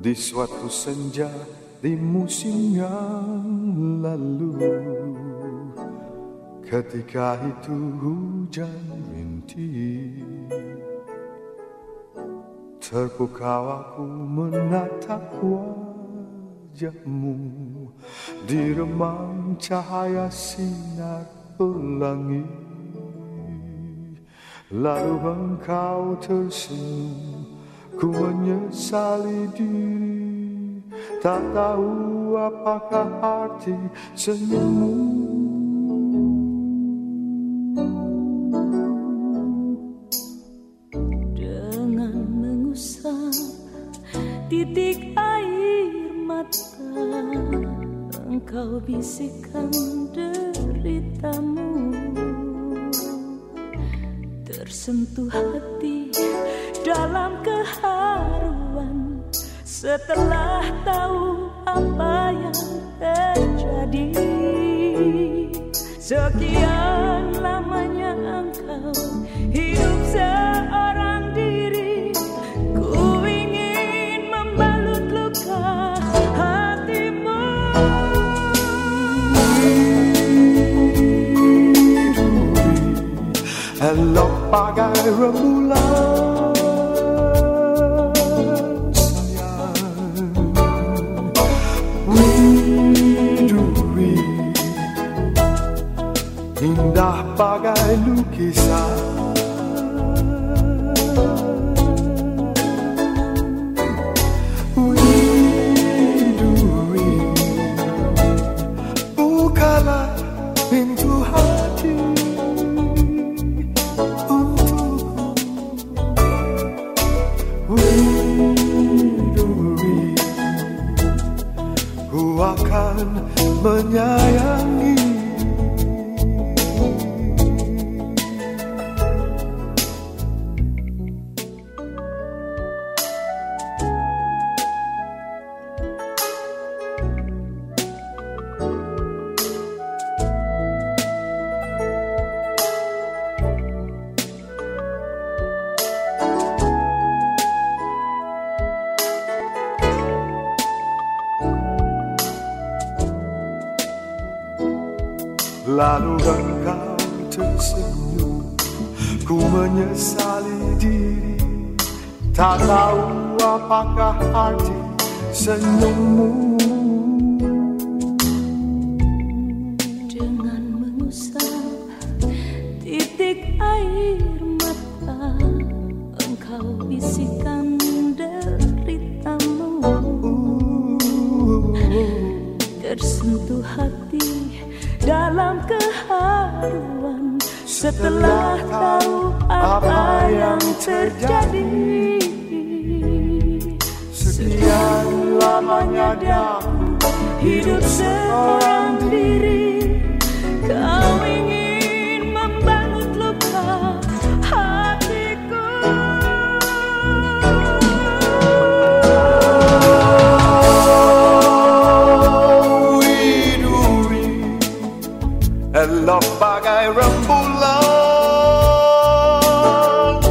di suatu senja di musim yang lalu ketika itu hujan rintik terpukau aku menatap wajahmu. Di remang cahaya sinar pelangi lalu engkau tersenyum ku menyesali diri tak tahu apakah arti senyummu. Dengan mengusap titik air mata engkau bisikkan deritamu. Tersentuh hati dalam keharuan. Setelah tahu apa yang terjadi sekian lamanya engkau hidup seorang diri. Ku ingin membalut luka hatimu. Elok bagai rembulan lukisan bukalah pintu hati Ku akan menyayangi Lalu engkau tersenyum Ku menyesali diri. Tak tahu apakah arti senyummu. Dengan mengusap titik air mata engkau bisikkan deritamu. Tersentuh hati dalam keharuan. Setelah tahu apa yang terjadi Sekian lamanya daku hidup seorang Elok bagai rembulan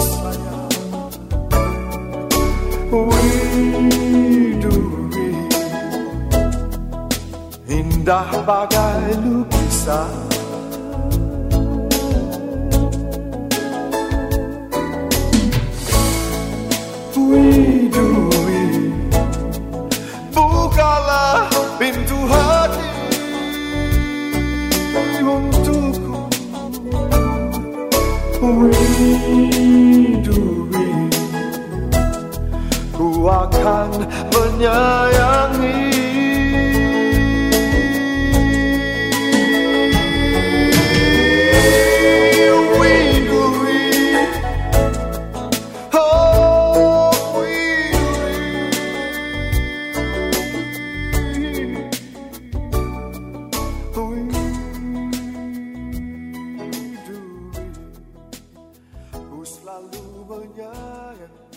sayang Widuri Indah bagai lukisan Widuri Ku akan menyanyi kebanyakan